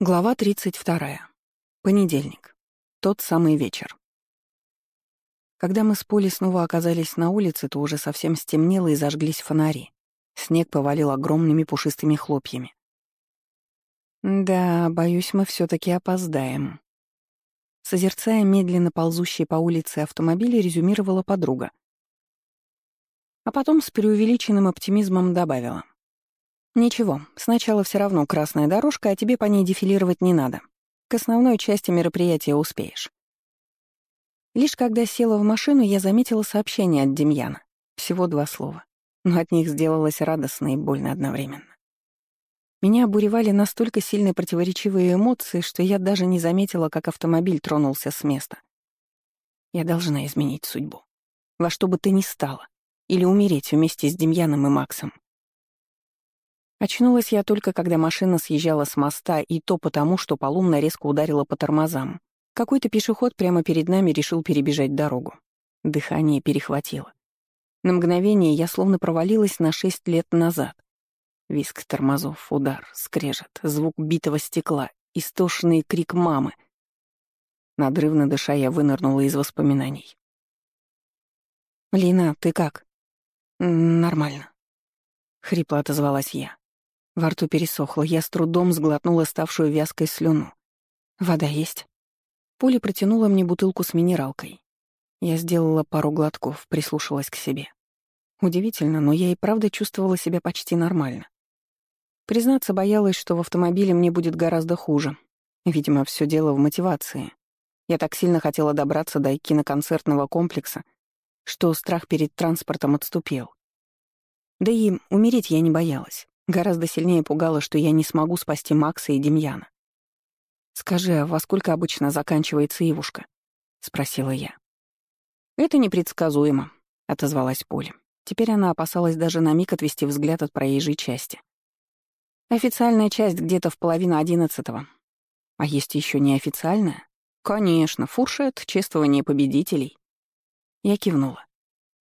Глава 32. Понедельник. Тот самый вечер. Когда мы с Полей снова оказались на улице, то уже совсем стемнело и зажглись фонари. Снег повалил огромными пушистыми хлопьями. Да, боюсь, мы все таки опоздаем. Созерцая медленно ползущие по улице автомобили, резюмировала подруга. А потом с преувеличенным оптимизмом добавила. «Ничего, сначала все равно красная дорожка, а тебе по ней дефилировать не надо. К основной части мероприятия успеешь». Лишь когда села в машину, я заметила сообщение от Демьяна. Всего два слова. Но от них сделалось радостно и больно одновременно. Меня обуревали настолько сильные противоречивые эмоции, что я даже не заметила, как автомобиль тронулся с места. Я должна изменить судьбу. Во что бы ты ни стало. Или умереть вместе с Демьяном и Максом. Очнулась я только, когда машина съезжала с моста, и то потому, что Полумна резко ударила по тормозам. Какой-то пешеход прямо перед нами решил перебежать дорогу. Дыхание перехватило. На мгновение я словно провалилась на шесть лет назад. Виск тормозов, удар, скрежет, звук битого стекла, истошный крик мамы. Надрывно дыша, я вынырнула из воспоминаний. «Лина, ты как?» «Нормально», — хрипло отозвалась я. Во рту пересохло, я с трудом сглотнула ставшую вязкой слюну. «Вода есть?» Поля протянула мне бутылку с минералкой. Я сделала пару глотков, прислушалась к себе. Удивительно, но я и правда чувствовала себя почти нормально. Признаться, боялась, что в автомобиле мне будет гораздо хуже. Видимо, все дело в мотивации. Я так сильно хотела добраться до киноконцертного комплекса, что страх перед транспортом отступил. Да и умереть я не боялась. Гораздо сильнее пугало, что я не смогу спасти Макса и Демьяна. «Скажи, а во сколько обычно заканчивается Ивушка?» — спросила я. «Это непредсказуемо», — отозвалась Поля. Теперь она опасалась даже на миг отвести взгляд от проезжей части. «Официальная часть где-то в половину одиннадцатого. А есть еще неофициальная?» «Конечно, фуршет, чествование победителей». Я кивнула.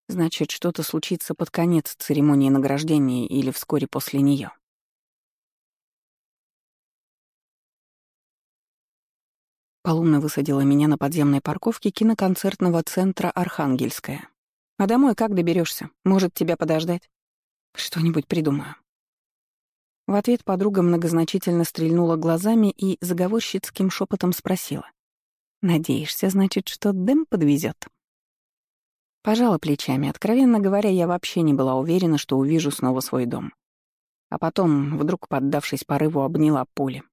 Значит, что-то случится под конец церемонии награждения или вскоре после нее. Полумна высадила меня на подземной парковке киноконцертного центра «Архангельская». «А домой как доберешься? Может, тебя подождать?» «Что-нибудь придумаю». В ответ подруга многозначительно стрельнула глазами и заговорщицким шепотом спросила. «Надеешься, значит, что Дэм подвезет? Пожала плечами. Откровенно говоря, я вообще не была уверена, что увижу снова свой дом. А потом, вдруг поддавшись порыву, обняла Поле.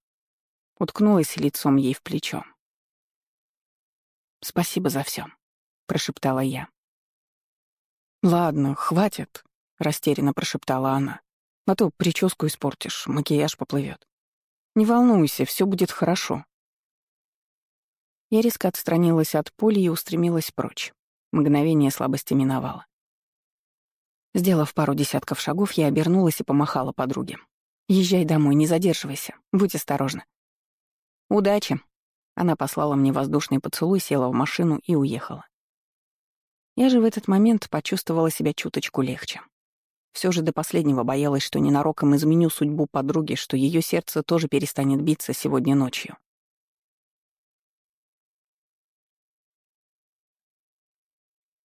Уткнулась лицом ей в плечо. «Спасибо за все, прошептала я. «Ладно, хватит», — растерянно прошептала она. «А то прическу испортишь, макияж поплывет. Не волнуйся, все будет хорошо». Я резко отстранилась от Поли и устремилась прочь. Мгновение слабости миновало. Сделав пару десятков шагов, я обернулась и помахала подруге. «Езжай домой, не задерживайся. Будь осторожна». «Удачи!» Она послала мне воздушный поцелуй, села в машину и уехала. Я же в этот момент почувствовала себя чуточку легче. Все же до последнего боялась, что ненароком изменю судьбу подруги, что ее сердце тоже перестанет биться сегодня ночью.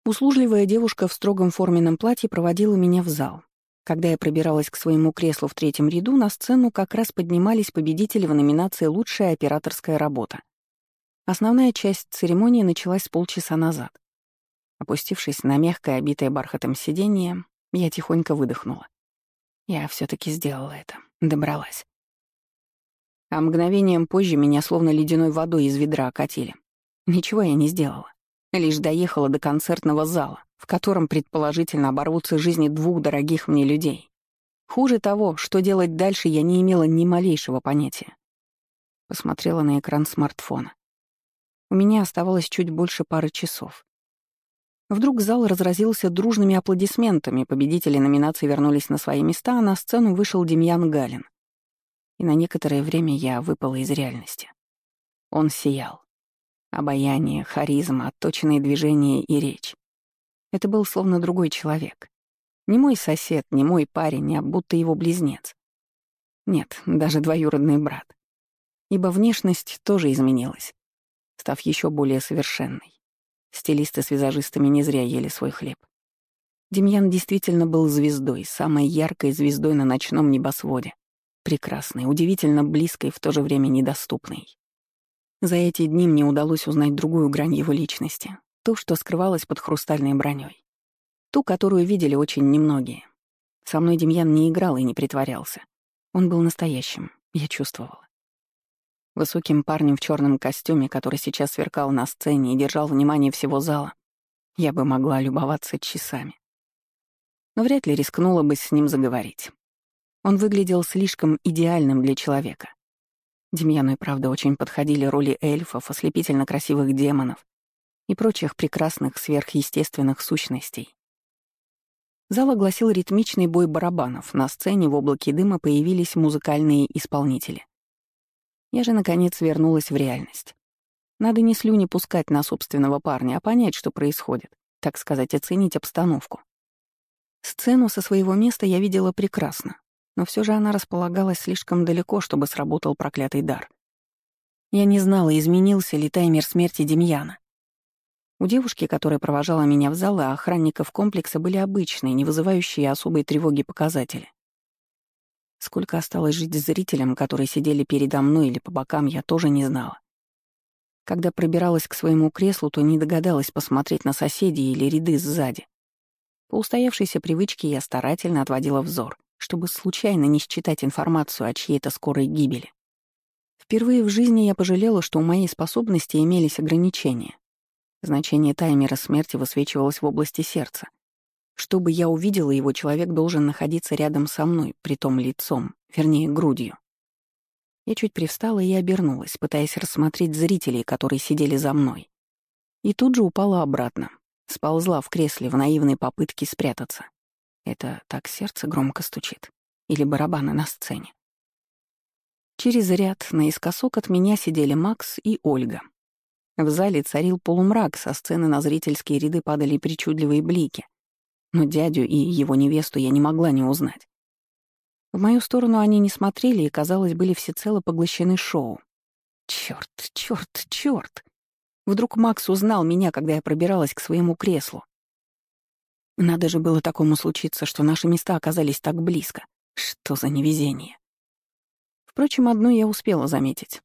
Услужливая девушка в строгом форменном платье проводила меня в зал. Когда я пробиралась к своему креслу в третьем ряду, на сцену как раз поднимались победители в номинации «Лучшая операторская работа». Основная часть церемонии началась полчаса назад. Опустившись на мягкое, обитое бархатом сиденье, я тихонько выдохнула. Я все таки сделала это, добралась. А мгновением позже меня словно ледяной водой из ведра окатили. Ничего я не сделала. Лишь доехала до концертного зала, в котором предположительно оборвутся жизни двух дорогих мне людей. Хуже того, что делать дальше, я не имела ни малейшего понятия. Посмотрела на экран смартфона. У меня оставалось чуть больше пары часов. Вдруг зал разразился дружными аплодисментами, победители номинации вернулись на свои места, а на сцену вышел Демьян Галин. И на некоторое время я выпала из реальности. Он сиял. Обаяние, харизма, отточенные движения и речь. Это был словно другой человек. Не мой сосед, не мой парень, а будто его близнец. Нет, даже двоюродный брат. ибо внешность тоже изменилась, став еще более совершенной. Стилисты с визажистами не зря ели свой хлеб. Демьян действительно был звездой, самой яркой звездой на ночном небосводе. Прекрасной, удивительно близкой, в то же время недоступной. За эти дни мне удалось узнать другую грань его личности, ту, что скрывалась под хрустальной броней. Ту, которую видели очень немногие. Со мной Демьян не играл и не притворялся. Он был настоящим, я чувствовала. Высоким парнем в черном костюме, который сейчас сверкал на сцене и держал внимание всего зала, я бы могла любоваться часами. Но вряд ли рискнула бы с ним заговорить. Он выглядел слишком идеальным для человека. Демьяну и правда очень подходили роли эльфов, ослепительно красивых демонов и прочих прекрасных сверхъестественных сущностей. Зал огласил ритмичный бой барабанов. На сцене в облаке дыма появились музыкальные исполнители. Я же, наконец, вернулась в реальность. Надо не слюни пускать на собственного парня, а понять, что происходит, так сказать, оценить обстановку. Сцену со своего места я видела прекрасно, но все же она располагалась слишком далеко, чтобы сработал проклятый дар. Я не знала, изменился ли таймер смерти Демьяна. У девушки, которая провожала меня в зал, и охранников комплекса были обычные, не вызывающие особой тревоги показатели. Сколько осталось жить зрителям, которые сидели передо мной или по бокам, я тоже не знала. Когда пробиралась к своему креслу, то не догадалась посмотреть на соседей или ряды сзади. По устоявшейся привычке я старательно отводила взор, чтобы случайно не считать информацию о чьей-то скорой гибели. Впервые в жизни я пожалела, что у моей способности имелись ограничения. Значение таймера смерти высвечивалось в области сердца. Чтобы я увидела его, человек должен находиться рядом со мной, притом лицом, вернее, грудью. Я чуть привстала и обернулась, пытаясь рассмотреть зрителей, которые сидели за мной. И тут же упала обратно. Сползла в кресле в наивной попытке спрятаться. Это так сердце громко стучит. Или барабаны на сцене. Через ряд наискосок от меня сидели Макс и Ольга. В зале царил полумрак, со сцены на зрительские ряды падали причудливые блики, но дядю и его невесту я не могла не узнать. В мою сторону они не смотрели и, казалось, были всецело поглощены шоу. Чёрт, чёрт, чёрт! Вдруг Макс узнал меня, когда я пробиралась к своему креслу. Надо же было такому случиться, что наши места оказались так близко. Что за невезение. Впрочем, одно я успела заметить.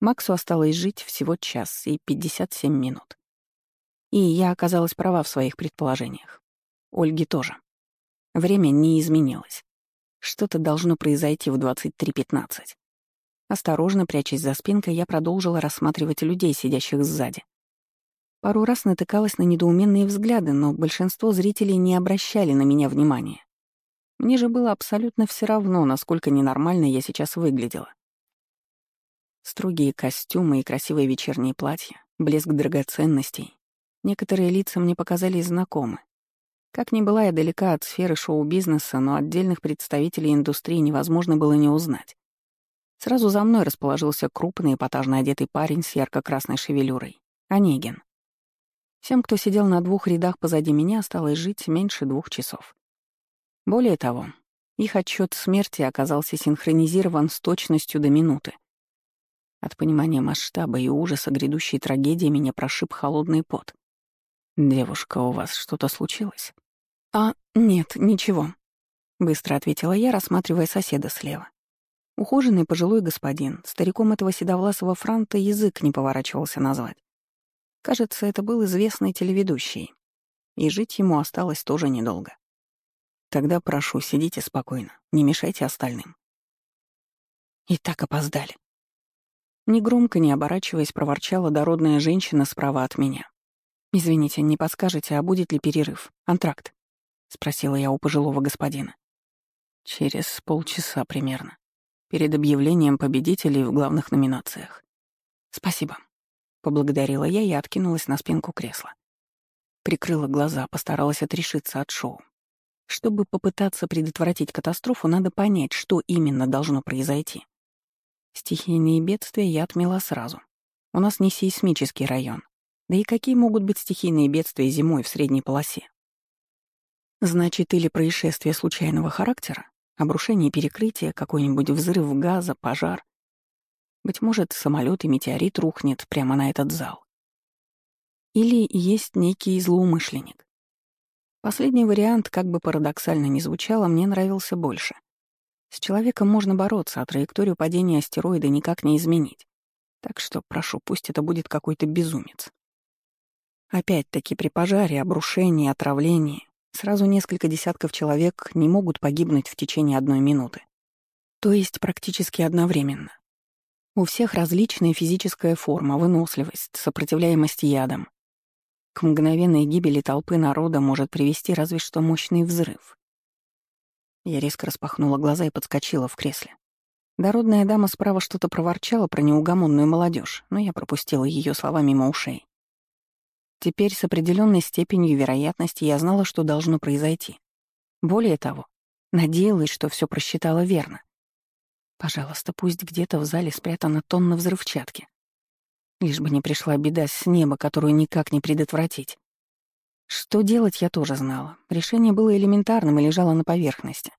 Максу осталось жить всего час и 57 минут. И я оказалась права в своих предположениях. Ольги тоже. Время не изменилось. Что-то должно произойти в 23.15. Осторожно, прячась за спинкой, я продолжила рассматривать людей, сидящих сзади. Пару раз натыкалась на недоуменные взгляды, но большинство зрителей не обращали на меня внимания. Мне же было абсолютно все равно, насколько ненормально я сейчас выглядела. Строгие костюмы и красивые вечерние платья, блеск драгоценностей. Некоторые лица мне показались знакомы, как ни была я далека от сферы шоу-бизнеса, но отдельных представителей индустрии невозможно было не узнать. Сразу за мной расположился крупный эпатажно одетый парень с ярко-красной шевелюрой — Онегин. Всем, кто сидел на двух рядах позади меня, осталось жить меньше двух часов. Более того, их отчет смерти оказался синхронизирован с точностью до минуты. От понимания масштаба и ужаса грядущей трагедии меня прошиб холодный пот. «Девушка, у вас что-то случилось?» «А, нет, ничего», — быстро ответила я, рассматривая соседа слева. Ухоженный пожилой господин, стариком этого седовласого франта язык не поворачивался назвать. Кажется, это был известный телеведущий. И жить ему осталось тоже недолго. Тогда прошу, сидите спокойно, не мешайте остальным. И так опоздали. Негромко, не оборачиваясь, проворчала дородная женщина справа от меня. «Извините, не подскажете, а будет ли перерыв? Антракт?» — спросила я у пожилого господина. «Через полчаса примерно. Перед объявлением победителей в главных номинациях». «Спасибо», — поблагодарила я и откинулась на спинку кресла. Прикрыла глаза, постаралась отрешиться от шоу. Чтобы попытаться предотвратить катастрофу, надо понять, что именно должно произойти. Стихийные бедствия я отмела сразу. У нас не сейсмический район. Да и какие могут быть стихийные бедствия зимой в средней полосе? Значит, или происшествие случайного характера, обрушение перекрытия, какой-нибудь взрыв газа, пожар. Быть может, самолет и метеорит рухнет прямо на этот зал. Или есть некий злоумышленник. Последний вариант, как бы парадоксально ни звучало, мне нравился больше. С человеком можно бороться, а траекторию падения астероида никак не изменить. Так что, прошу, пусть это будет какой-то безумец. Опять-таки при пожаре, обрушении, отравлении сразу несколько десятков человек не могут погибнуть в течение одной минуты. То есть практически одновременно. У всех различная физическая форма, выносливость, сопротивляемость ядам. К мгновенной гибели толпы народа может привести разве что мощный взрыв. Я резко распахнула глаза и подскочила в кресле. Дородная дама справа что-то проворчала про неугомонную молодежь, но я пропустила ее слова мимо ушей. Теперь с определенной степенью вероятности я знала, что должно произойти. Более того, надеялась, что все просчитала верно. Пожалуйста, пусть где-то в зале спрятана тонна взрывчатки. Лишь бы не пришла беда с неба, которую никак не предотвратить. Что делать, я тоже знала. Решение было элементарным и лежало на поверхности.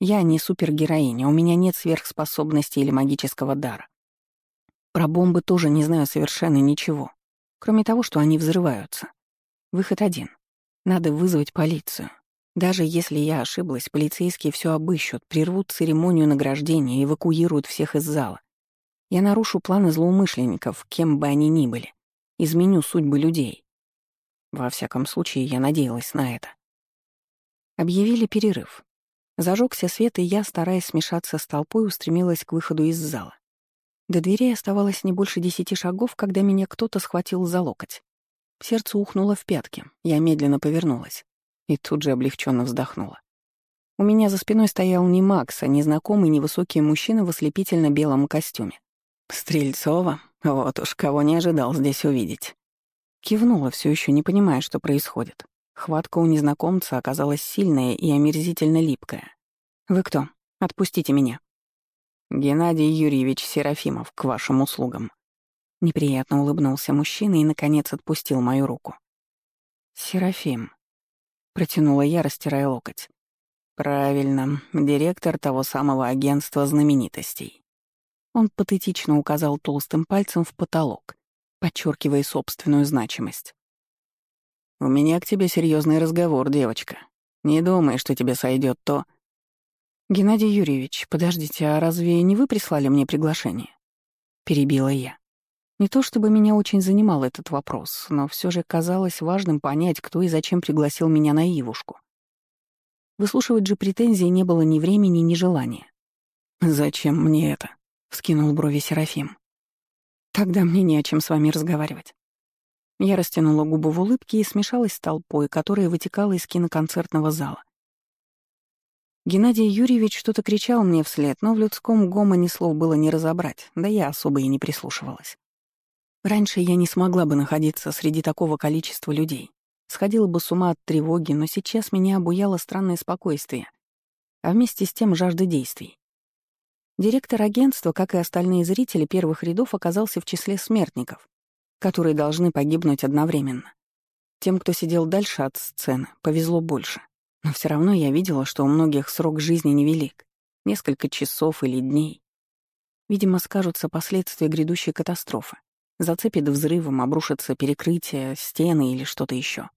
Я не супергероиня, у меня нет сверхспособностей или магического дара. Про бомбы тоже не знаю совершенно ничего, кроме того, что они взрываются. Выход один. Надо вызвать полицию. Даже если я ошиблась, полицейские все обыщут, прервут церемонию награждения, эвакуируют всех из зала. Я нарушу планы злоумышленников, кем бы они ни были. Изменю судьбы людей. Во всяком случае, я надеялась на это. Объявили перерыв. Зажегся свет, и я, стараясь смешаться с толпой, устремилась к выходу из зала. До дверей оставалось не больше десяти шагов, когда меня кто-то схватил за локоть. Сердце ухнуло в пятки, я медленно повернулась и тут же облегченно вздохнула. У меня за спиной стоял не Макс, а незнакомый невысокий мужчина в ослепительно белом костюме. Стрельцова, вот уж кого не ожидал здесь увидеть. Кивнула, все еще не понимая, что происходит. Хватка у незнакомца оказалась сильная и омерзительно липкая. «Вы кто? Отпустите меня». «Геннадий Юрьевич Серафимов, к вашим услугам». Неприятно улыбнулся мужчина и, наконец, отпустил мою руку. «Серафим», Протянула я, растирая локоть. Правильно, директор того самого агентства знаменитостей. Он патетично указал толстым пальцем в потолок, подчеркивая собственную значимость. «У меня к тебе серьезный разговор, девочка. Не думай, что тебе сойдет то...» «Геннадий Юрьевич, подождите, а разве не вы прислали мне приглашение?» Перебила я. Не то чтобы меня очень занимал этот вопрос, но все же казалось важным понять, кто и зачем пригласил меня на Ивушку. Выслушивать же претензии не было ни времени, ни желания. «Зачем мне это?» — вскинул брови Серафим. «Тогда мне не о чем с вами разговаривать». Я растянула губы в улыбке и смешалась с толпой, которая вытекала из киноконцертного зала. Геннадий Юрьевич что-то кричал мне вслед, но в людском гомоне слов было не разобрать, да я особо и не прислушивалась. Раньше я не смогла бы находиться среди такого количества людей. Сходила бы с ума от тревоги, но сейчас меня обуяло странное спокойствие, а вместе с тем жажда действий. Директор агентства, как и остальные зрители первых рядов, оказался в числе смертников, которые должны погибнуть одновременно. Тем, кто сидел дальше от сцены, повезло больше. Но все равно я видела, что у многих срок жизни невелик — несколько часов или дней. Видимо, скажутся последствия грядущей катастрофы. Зацепит взрывом, обрушится перекрытие, стены или что-то еще.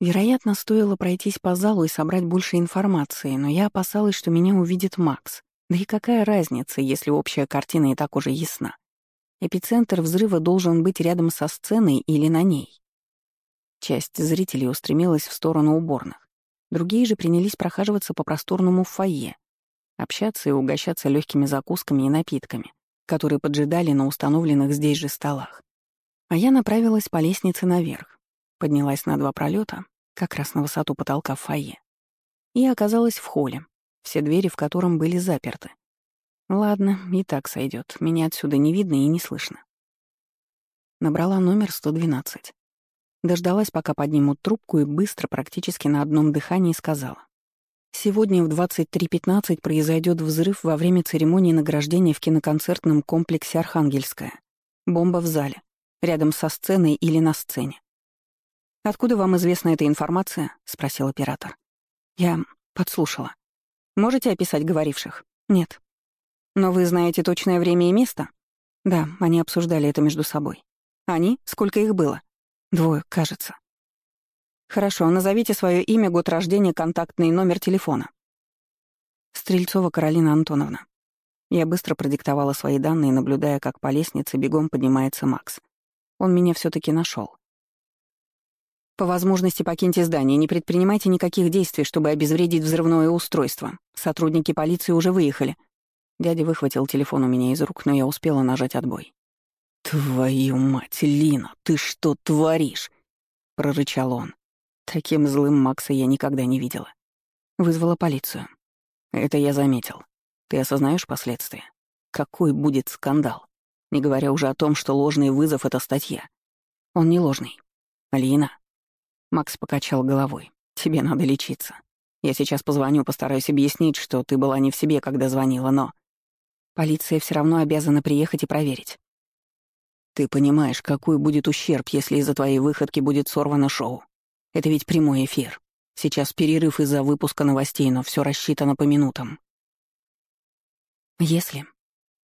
Вероятно, стоило пройтись по залу и собрать больше информации, но я опасалась, что меня увидит Макс. Да и какая разница, если общая картина и так уже ясна? Эпицентр взрыва должен быть рядом со сценой или на ней. Часть зрителей устремилась в сторону уборных. Другие же принялись прохаживаться по просторному фойе, общаться и угощаться легкими закусками и напитками, которые поджидали на установленных здесь же столах. А я направилась по лестнице наверх, поднялась на два пролета, как раз на высоту потолка в фойе, и оказалась в холле, все двери в котором были заперты. Ладно, и так сойдет. Меня отсюда не видно и не слышно. Набрала номер 112. Дождалась, пока поднимут трубку, и быстро, практически на одном дыхании сказала. Сегодня в 23.15 произойдет взрыв во время церемонии награждения в киноконцертном комплексе «Архангельская». Бомба в зале рядом со сценой или на сцене. «Откуда вам известна эта информация?» — спросил оператор. Я подслушала. «Можете описать говоривших?» «Нет». «Но вы знаете точное время и место?» Да, они обсуждали это между собой. Они? Сколько их было? Двое, кажется. Хорошо, назовите свое имя, год рождения, контактный номер телефона. Стрельцова Каролина Антоновна. Я быстро продиктовала свои данные, наблюдая, как по лестнице бегом поднимается Макс. Он меня все таки нашел. По возможности покиньте здание, не предпринимайте никаких действий, чтобы обезвредить взрывное устройство. Сотрудники полиции уже выехали. Дядя выхватил телефон у меня из рук, но я успела нажать отбой. «Твою мать, Лина, ты что творишь?» — прорычал он. Таким злым Макса я никогда не видела. Вызвала полицию. Это я заметил. Ты осознаешь последствия? Какой будет скандал? Не говоря уже о том, что ложный вызов — это статья. Он не ложный. Алина. Макс покачал головой. Тебе надо лечиться. Я сейчас позвоню, постараюсь объяснить, что ты была не в себе, когда звонила, но... Полиция все равно обязана приехать и проверить. Ты понимаешь, какой будет ущерб, если из-за твоей выходки будет сорвано шоу? Это ведь прямой эфир. Сейчас перерыв из-за выпуска новостей, но все рассчитано по минутам. Если...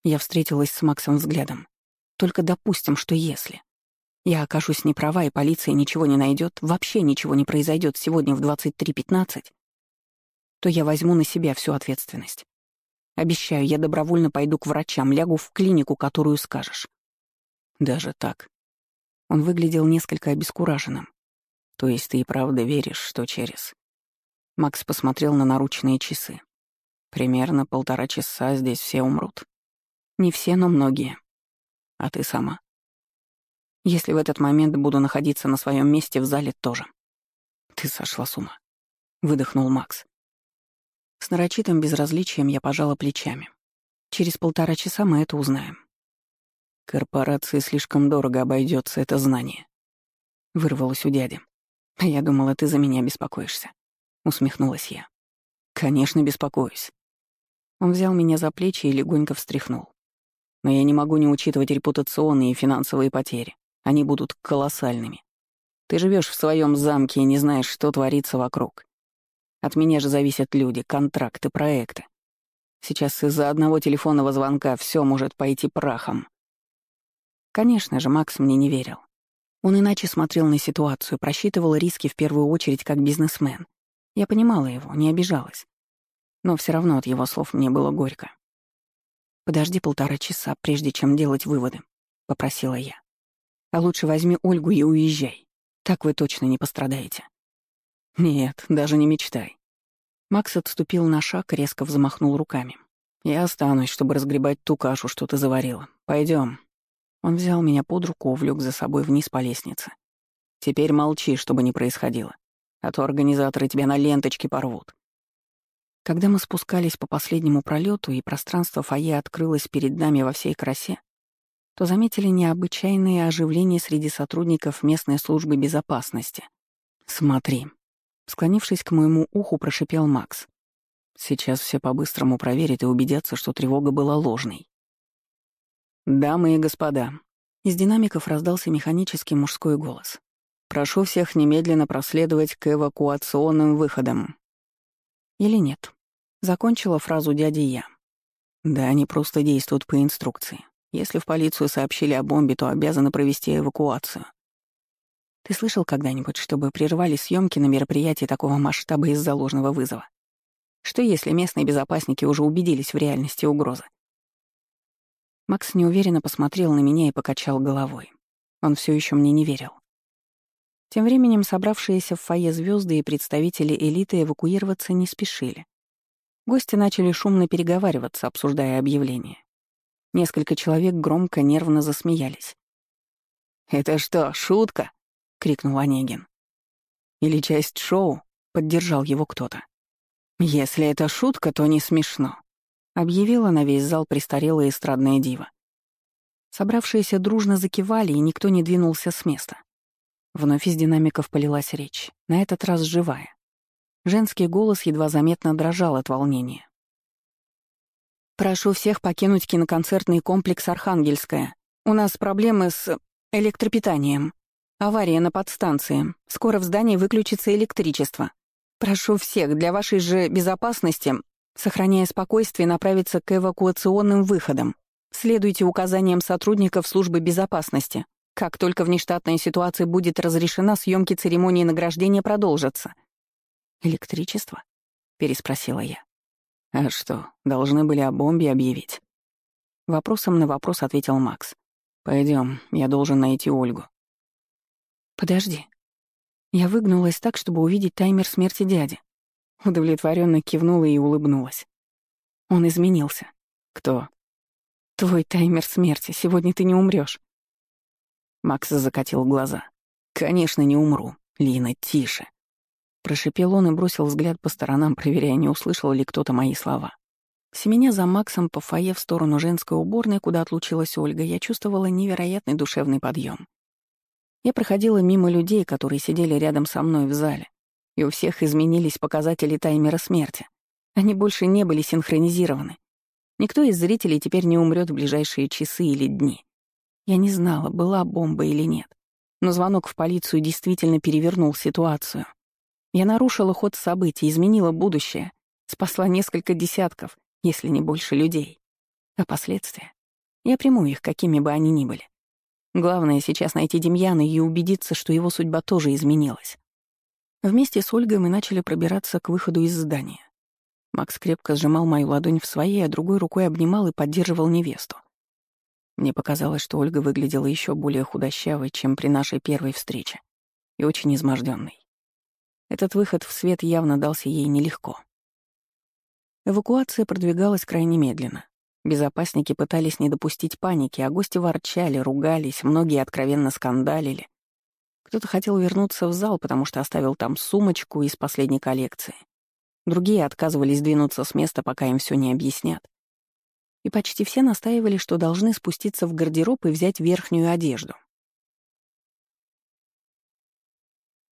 Я встретилась с Максом взглядом. Только допустим, что если. Я окажусь неправа, и полиция ничего не найдет, вообще ничего не произойдет сегодня в 23.15, то я возьму на себя всю ответственность. Обещаю, я добровольно пойду к врачам, лягу в клинику, которую скажешь. Даже так. Он выглядел несколько обескураженным. То есть ты и правда веришь, что через... Макс посмотрел на наручные часы. Примерно полтора часа здесь все умрут. Не все, но многие. А ты сама? Если в этот момент буду находиться на своем месте в зале, тоже. Ты сошла с ума. Выдохнул Макс. С нарочитым безразличием я пожала плечами. Через полтора часа мы это узнаем. Корпорации слишком дорого обойдется это знание. Вырвалось у дяди. А я думала, ты за меня беспокоишься. Усмехнулась я. Конечно, беспокоюсь. Он взял меня за плечи и легонько встряхнул. Но я не могу не учитывать репутационные и финансовые потери. Они будут колоссальными. Ты живешь в своем замке и не знаешь, что творится вокруг. От меня же зависят люди, контракты, проекты. Сейчас из-за одного телефонного звонка все может пойти прахом. Конечно же, Макс мне не верил. Он иначе смотрел на ситуацию, просчитывал риски в первую очередь как бизнесмен. Я понимала его, не обижалась. Но все равно от его слов мне было горько. «Подожди полтора часа, прежде чем делать выводы», — попросила я. «А лучше возьми Ольгу и уезжай. Так вы точно не пострадаете». «Нет, даже не мечтай». Макс отступил на шаг, резко взмахнул руками. «Я останусь, чтобы разгребать ту кашу, что ты заварила. Пойдем. Он взял меня под руку, увлек за собой вниз по лестнице. «Теперь молчи, чтобы не происходило, а то организаторы тебя на ленточке порвут». Когда мы спускались по последнему пролету и пространство фойе открылось перед нами во всей красе, то заметили необычайное оживление среди сотрудников местной службы безопасности. «Смотри», Склонившись к моему уху, прошипел Макс. «Сейчас все по-быстрому проверят и убедятся, что тревога была ложной». «Дамы и господа», — из динамиков раздался механический мужской голос. «Прошу всех немедленно проследовать к эвакуационным выходам». Или нет. Закончила фразу дяди я. Да, они просто действуют по инструкции. Если в полицию сообщили о бомбе, то обязаны провести эвакуацию. Ты слышал когда-нибудь, чтобы прервали съемки на мероприятии такого масштаба из-за ложного вызова? Что если местные безопасники уже убедились в реальности угрозы? Макс неуверенно посмотрел на меня и покачал головой. Он все еще мне не верил. Тем временем собравшиеся в фойе звезды и представители элиты эвакуироваться не спешили. Гости начали шумно переговариваться, обсуждая объявление. Несколько человек громко, нервно засмеялись. «Это что, шутка?» крикнул Онегин. «Или часть шоу?» — поддержал его кто-то. «Если это шутка, то не смешно», — объявила на весь зал престарелая эстрадная дива. Собравшиеся дружно закивали, и никто не двинулся с места. Вновь из динамиков полилась речь, на этот раз живая. Женский голос едва заметно дрожал от волнения. «Прошу всех покинуть киноконцертный комплекс «Архангельская». У нас проблемы с электропитанием». Авария на подстанции. Скоро в здании выключится электричество. Прошу всех, для вашей же безопасности, сохраняя спокойствие, направиться к эвакуационным выходам. Следуйте указаниям сотрудников службы безопасности. Как только внештатная ситуация будет разрешена, съемки церемонии награждения продолжатся. «Электричество?» — переспросила я. «А что, должны были о бомбе объявить?» Вопросом на вопрос ответил Макс. Пойдем, я должен найти Ольгу». «Подожди». Я выгнулась так, чтобы увидеть таймер смерти дяди. Удовлетворенно кивнула и улыбнулась. Он изменился. «Кто?» «Твой таймер смерти. Сегодня ты не умрёшь». Макс закатил глаза. «Конечно, не умру. Лина, тише». Прошипел он и бросил взгляд по сторонам, проверяя, не услышал ли кто-то мои слова. Семеня за Максом по фойе в сторону женской уборной, куда отлучилась Ольга, я чувствовала невероятный душевный подъем. Я проходила мимо людей, которые сидели рядом со мной в зале, и у всех изменились показатели таймера смерти. Они больше не были синхронизированы. Никто из зрителей теперь не умрет в ближайшие часы или дни. Я не знала, была бомба или нет. Но звонок в полицию действительно перевернул ситуацию. Я нарушила ход событий, изменила будущее, спасла несколько десятков, если не больше людей. А последствия? Я приму их, какими бы они ни были. Главное сейчас найти Демьяна и убедиться, что его судьба тоже изменилась. Вместе с Ольгой мы начали пробираться к выходу из здания. Макс крепко сжимал мою ладонь в своей, а другой рукой обнимал и поддерживал невесту. Мне показалось, что Ольга выглядела еще более худощавой, чем при нашей первой встрече, и очень изможденной. Этот выход в свет явно дался ей нелегко. Эвакуация продвигалась крайне медленно. Безопасники пытались не допустить паники, а гости ворчали, ругались, многие откровенно скандалили. Кто-то хотел вернуться в зал, потому что оставил там сумочку из последней коллекции. Другие отказывались двинуться с места, пока им все не объяснят. И почти все настаивали, что должны спуститься в гардероб и взять верхнюю одежду.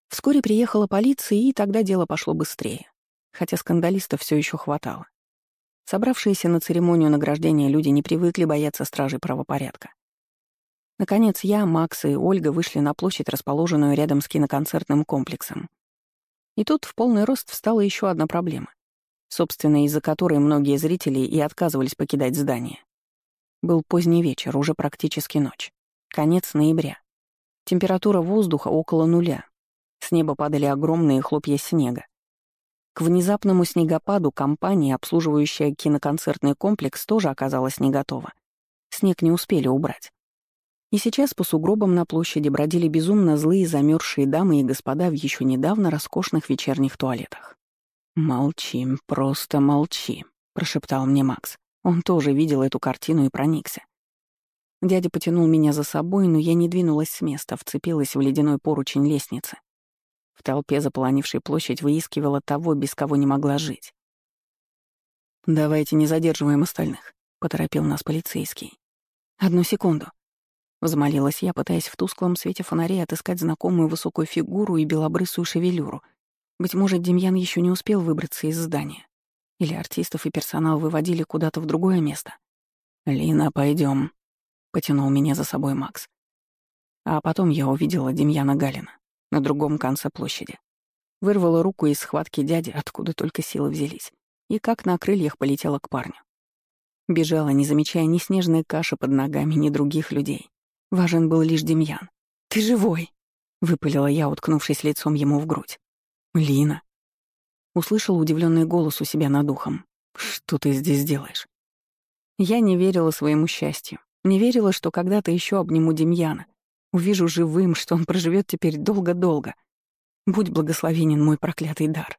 Вскоре приехала полиция, и тогда дело пошло быстрее хотя скандалистов все еще хватало. Собравшиеся на церемонию награждения люди не привыкли бояться стражей правопорядка. Наконец я, Макс и Ольга вышли на площадь, расположенную рядом с киноконцертным комплексом. И тут в полный рост встала еще одна проблема, собственно, из-за которой многие зрители и отказывались покидать здание. Был поздний вечер, уже практически ночь. Конец ноября. Температура воздуха около нуля. С неба падали огромные хлопья снега. К внезапному снегопаду компания, обслуживающая киноконцертный комплекс, тоже оказалась не готова. Снег не успели убрать. И сейчас по сугробам на площади бродили безумно злые замерзшие дамы и господа в еще недавно роскошных вечерних туалетах. «Молчи, просто молчи», — прошептал мне Макс. Он тоже видел эту картину и проникся. Дядя потянул меня за собой, но я не двинулась с места, вцепилась в ледяной поручень лестницы. В толпе, заполонившей площадь, выискивала того, без кого не могла жить. «Давайте не задерживаем остальных», — поторопил нас полицейский. «Одну секунду», — взмолилась я, пытаясь в тусклом свете фонарей отыскать знакомую высокую фигуру и белобрысую шевелюру. Быть может, Демьян еще не успел выбраться из здания. Или артистов и персонал выводили куда-то в другое место. «Лина, пойдем, потянул меня за собой Макс. А потом я увидела Демьяна Галина на другом конце площади. Вырвала руку из схватки дяди, откуда только силы взялись, и как на крыльях полетела к парню. Бежала, не замечая ни снежной каши под ногами, ни других людей. Важен был лишь Демьян. «Ты живой!» — выпалила я, уткнувшись лицом ему в грудь. «Лина!» Услышала удивленный голос у себя над ухом. «Что ты здесь делаешь?» Я не верила своему счастью. Не верила, что когда-то еще обниму Демьяна, Увижу живым, что он проживет теперь долго-долго. Будь благословенен мой проклятый дар.